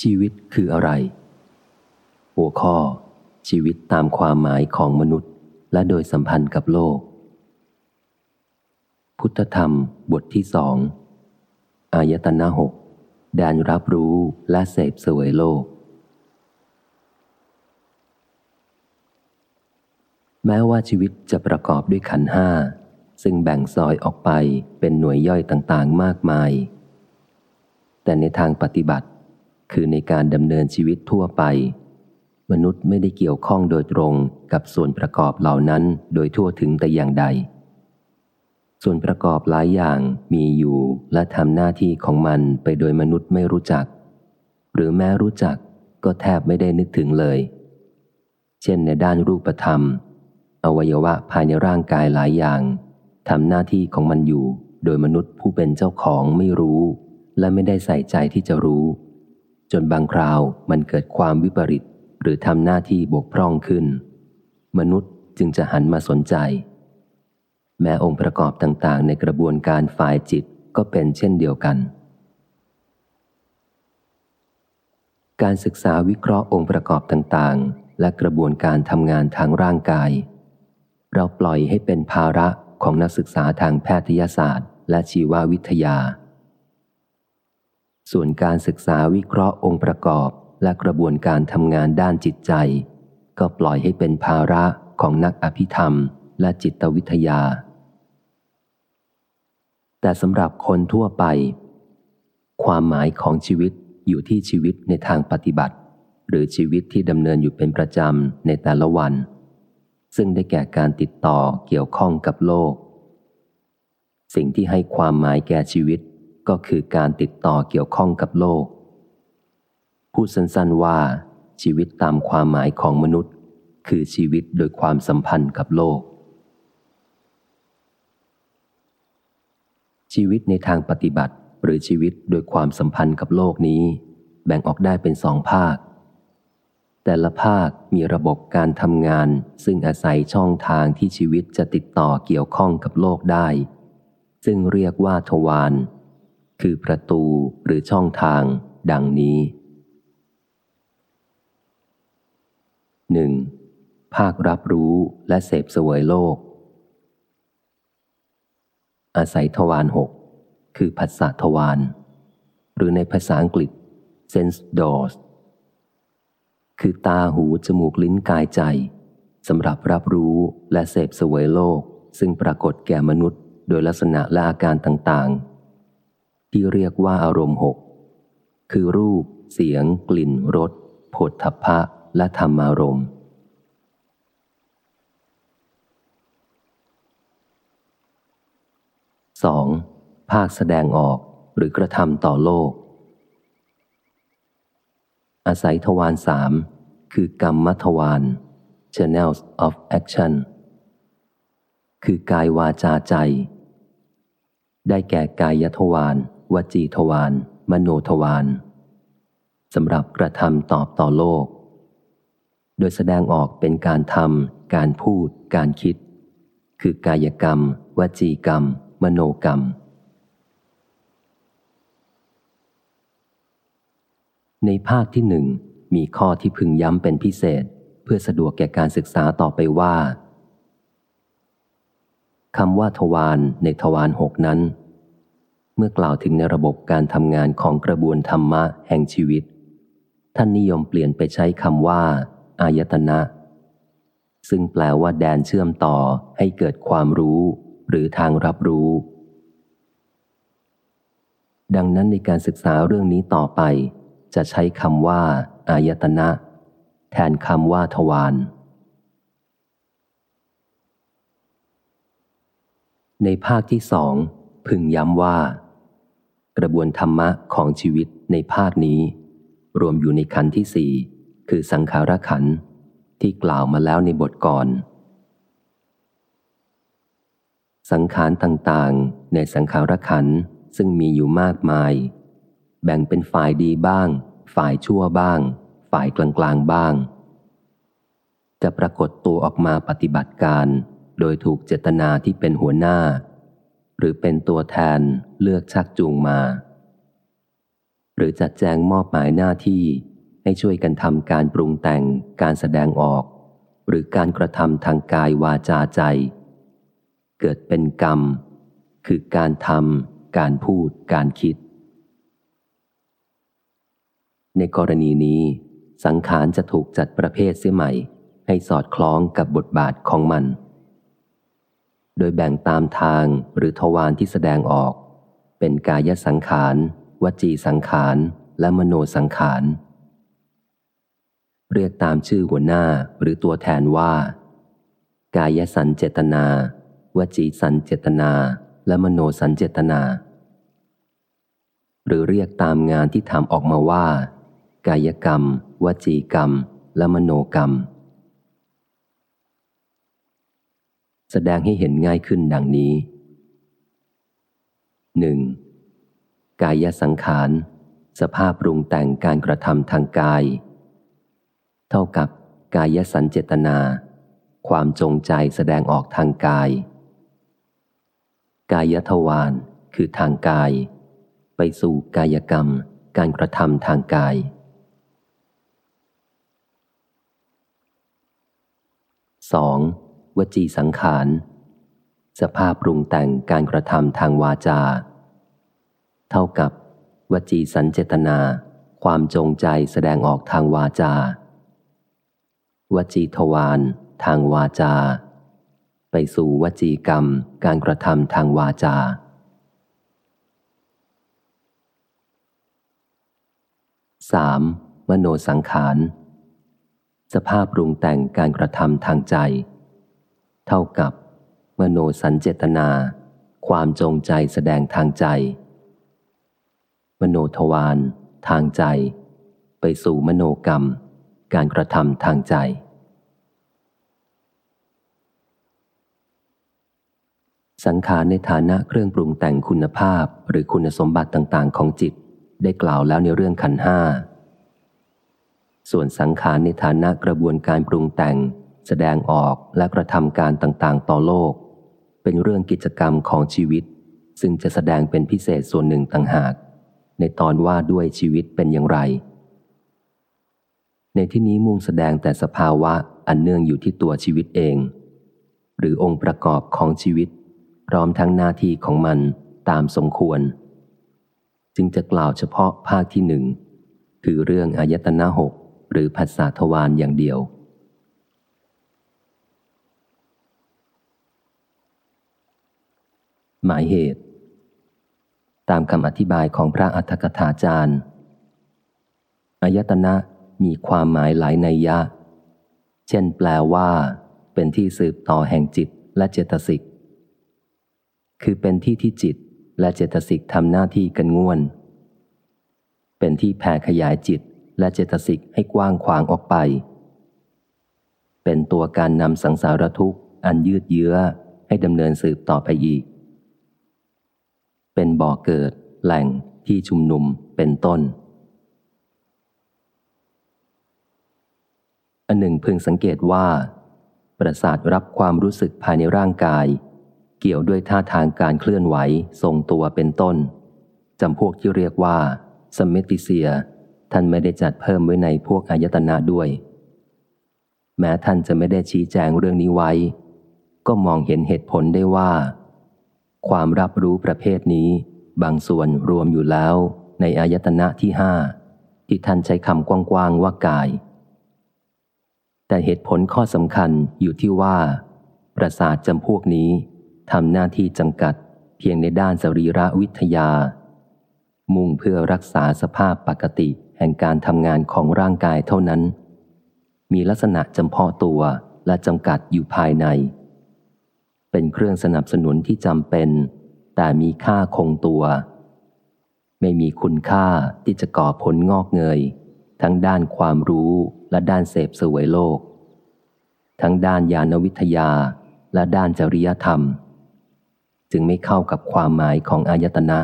ชีวิตคืออะไร หัวข้อ ชีวิตตามความหมายของมนุษย์ และโดยสัมพันธ์กับโลก พุทธธรรมบทที่สองอายตนะหกแดนรับรู้และเสพสวยโลก แม้ว่าชีวิตจะประกอบด้วยขันห้า ซึ่งแบ่งซอยออกไปเป็นหน่วยย่อยต่างๆมากมาย แต่ในทางปฏิบัติ คือในการดำเนินชีวิตทั่วไป มนุษย์ไม่ได้เกี่ยวข้องโดยตรงกับส่วนประกอบเหล่านั้นโดยทั่วถึงแต่อย่างใด ส่วนประกอบหลายอย่างมีอยู่และทำหน้าที่ของมันไปโดยมนุษย์ไม่รู้จัก หรือแม้รู้จักก็แทบไม่ได้นึกถึงเลย เช่นในด้านรูปธรรม อวัยวะภายในร่างกายหลายอย่างทำหน้าที่ของมันอยู่ โดยมนุษย์ผู้เป็นเจ้าของไม่รู้ และไม่ได้ใส่ใจที่จะรู้ จนบางคราวมันเกิดความวิปริตหรือทำหน้าที่บกพร่องขึ้น มนุษย์จึงจะหันมาสนใจ แม้องค์ประกอบต่างๆ ในกระบวนการฝ่ายจิตก็เป็นเช่นเดียวกัน การศึกษาวิเคราะห์องค์ประกอบต่างๆ และกระบวนการทำงานทางร่างกาย เราปล่อยให้เป็นภาระของนักศึกษาทางแพทยศาสตร์ และชีววิทยา ส่วนการศึกษาวิเคราะห์องค์ประกอบและกระบวนการทำงานด้านจิตใจ ก็ปล่อยให้เป็นภาระของนักอภิธรรมและจิตวิทยา แต่สำหรับคนทั่วไป ความหมายของชีวิตอยู่ที่ชีวิตในทางปฏิบัติ หรือชีวิตที่ดำเนินอยู่เป็นประจำในแต่ละวัน ซึ่งได้แก่การติดต่อเกี่ยวข้องกับโลก สิ่งที่ให้ความหมายแก่ชีวิต ก็คือการติดต่อเกี่ยวข้องกับโลก พูดสั้นๆว่า ชีวิตตามความหมายของมนุษย์ คือชีวิตโดยความสัมพันธ์กับโลก ชีวิตในทางปฏิบัติหรือชีวิตโดยความสัมพันธ์กับโลกนี้ แบ่งออกได้เป็นสองภาค แต่ละภาคมีระบบการทำงาน ซึ่งอาศัยช่องทางที่ชีวิตจะติดต่อเกี่ยวข้องกับโลกได้ ซึ่งเรียกว่าทวาร คือประตูหรือช่องทาง ดังนี้ 1. ภาครับรู้และเสพสวยโลก อาศัยทวารหกคือภาษาทวารหรือในภาษาอังกฤษ sense doors คือตาหู จมูกลิ้นกายใจสำหรับรับรู้และเสพสวยโลก ซึ่งปรากฏแก่มนุษย์ โดยลักษณะและอาการต่างๆ ที่เรียกว่าอารมณ์หกคือรูป เสียง กลิ่นรสผลทพะและธรรมารมณ์สองภาคแสดงออกหรือกระทำต่อโลก อาศัยทวารสามคือกรรมมัทวาร channels of action คือกายวาจาใจ ได้แก่กายทวาร วจีทวารมโนทวารสำหรับกระทำตอบต่อโลก โดยแสดงออกเป็นการทำการพูด การคิด คือกายกรรม วจีกรรม มโนกรรม ในภาคที่หนึ่งมีข้อที่พึงย้ำเป็นพิเศษ เพื่อสะดวกแก่การศึกษาต่อไปว่าคำว่าทวารในทวารหกนั้น เมื่อกล่าวถึงในระบบการทำงานของกระบวนธรรมะแห่งชีวิต ท่านนิยมเปลี่ยนไปใช้คำว่า อายตนะ ซึ่งแปลว่าแดนเชื่อมต่อให้เกิดความรู้ หรือทางรับรู้ ดังนั้นในการศึกษาเรื่องนี้ต่อไป จะใช้คำว่า อายตนะ แทนคำว่าทวารในภาคที่สองพึงย้ำว่า กระบวนธรรมะของชีวิตในภาคนี้ รวมอยู่ในขันที่สี่คือสังขารขันที่กล่าวมาแล้วในบทก่อน สังขารต่างๆ ในสังขารขันซึ่งมีอยู่มากมาย แบ่งเป็นฝ่ายดีบ้าง ฝ่ายชั่วบ้าง ฝ่ายกลางๆบ้าง จะปรากฏตัวออกมาปฏิบัติการ โดยถูกเจตนาที่เป็นหัวหน้า หรือเป็นตัวแทนเลือกชักจูงมา หรือจัดแจงมอบหมายหน้าที่ให้ช่วยกันทำการปรุงแต่งการแสดงออก หรือการกระทำทางกายวาจาใจ เกิดเป็นกรรม คือการทำการพูดการคิด ในกรณีนี้ สังขารจะถูกจัดประเภทเสียใหม่ ให้สอดคล้องกับบทบาทของมัน โดยแบ่งตามทางหรือทวารที่แสดงออก เป็นกายสังขาร วจีสังขาร และมโนสังขาร เรียกตามชื่อหัวหน้าหรือตัวแทนว่า กายสันเจตนา วจีสันเจตนา และมโนสันเจตนา หรือเรียกตามงานที่ทำออกมาว่า กายกรรม วจีกรรม และมโนกรรม แสดงให้เห็นง่ายขึ้นดังนี้หนึ่งกายสังขาร สภาพปรุงแต่งการกระทำทางกาย เท่ากับกายสันเจตนา ความจงใจแสดงออกทางกาย กายทวารคือทางกาย ไปสู่กายกรรม การกระทำทางกาย 2. วจีสังขาร สภาพปรุงแต่งการกระทำทางวาจา เท่ากับ วจีสันเจตนา ความจงใจแสดงออกทางวาจา วจีทวารทางวาจา ไปสู่วจีกรรมการกระทำทางวาจา 3. มโนสังขาร สภาพปรุงแต่งการกระทำทางใจ เท่ากับ มโนสัญเจตนา ความจงใจแสดงทางใจ มโนทวารทางใจ ไปสู่มโนกรรม การกระทำทางใจ สังขารในฐานะเครื่องปรุงแต่งคุณภาพหรือคุณสมบัติต่างๆ ของจิตได้กล่าวแล้วในเรื่องขันห้าส่วนสังขารในฐานะกระบวนการปรุงแต่ง แสดงออกและกระทำการต่างๆ ต่อโลก เป็นเรื่องกิจกรรมของชีวิต ซึ่งจะแสดงเป็นพิเศษส่วนหนึ่งต่างหาก ในตอนว่าด้วยชีวิตเป็นอย่างไร ในที่นี้มุ่งแสดงแต่สภาวะอันเนื่องอยู่ที่ตัวชีวิตเอง หรือองค์ประกอบของชีวิต พร้อมทั้งหน้าที่ของมันตามสมควร จึงจะกล่าวเฉพาะภาคที่หนึ่งคือเรื่องอายตนะหกหรือภาษาทวารอย่างเดียว หมายเหตุ ตามคำอธิบายของพระอัฏฐกถาจารย์อายตนะมีความหมายหลายนัยยะ เช่นแปลว่า เป็นที่สืบต่อแห่งจิตและเจตสิก คือเป็นที่ที่จิตและเจตสิกทำหน้าที่กันง่วน เป็นที่แผ่ขยายจิตและเจตสิกให้กว้างขวางออกไป เป็นตัวการนำสังสารทุกข์อันยืดเยื้อให้ดำเนินสืบต่อไปอีก เป็นบ่อเกิด แหล่งที่ชุมนุมเป็นต้น อันหนึ่งพึงสังเกตว่า ประสาทรับความรู้สึกภายในร่างกาย เกี่ยวด้วยท่าทางการเคลื่อนไหวทรงตัวเป็นต้นจำพวกที่เรียกว่าสมมติเซีย ท่านไม่ได้จัดเพิ่มไว้ในพวกอายตนะด้วย แม้ท่านจะไม่ได้ชี้แจงเรื่องนี้ไว้ ก็มองเห็นเหตุผลได้ว่า ความรับรู้ประเภทนี้ บางส่วนรวมอยู่แล้วในอายตนะที่ห้าที่ท่านใช้คำกว้างๆว่ากาย แต่เหตุผลข้อสำคัญอยู่ที่ว่า ประสาทจำพวกนี้ทำหน้าที่จำกัดเพียงในด้านสรีระวิทยา มุ่งเพื่อรักษาสภาพปกติแห่งการทำงานของร่างกายเท่านั้น มีลักษณะจำเพาะตัวและจำกัดอยู่ภายใน เป็นเครื่องสนับสนุนที่จำเป็น แต่มีค่าคงตัว ไม่มีคุณค่าที่จะก่อผลงอกเงย ทั้งด้านความรู้และด้านเสพสวยโลก ทั้งด้านญาณวิทยาและด้านจริยธรรม จึงไม่เข้ากับความหมายของอายตนะ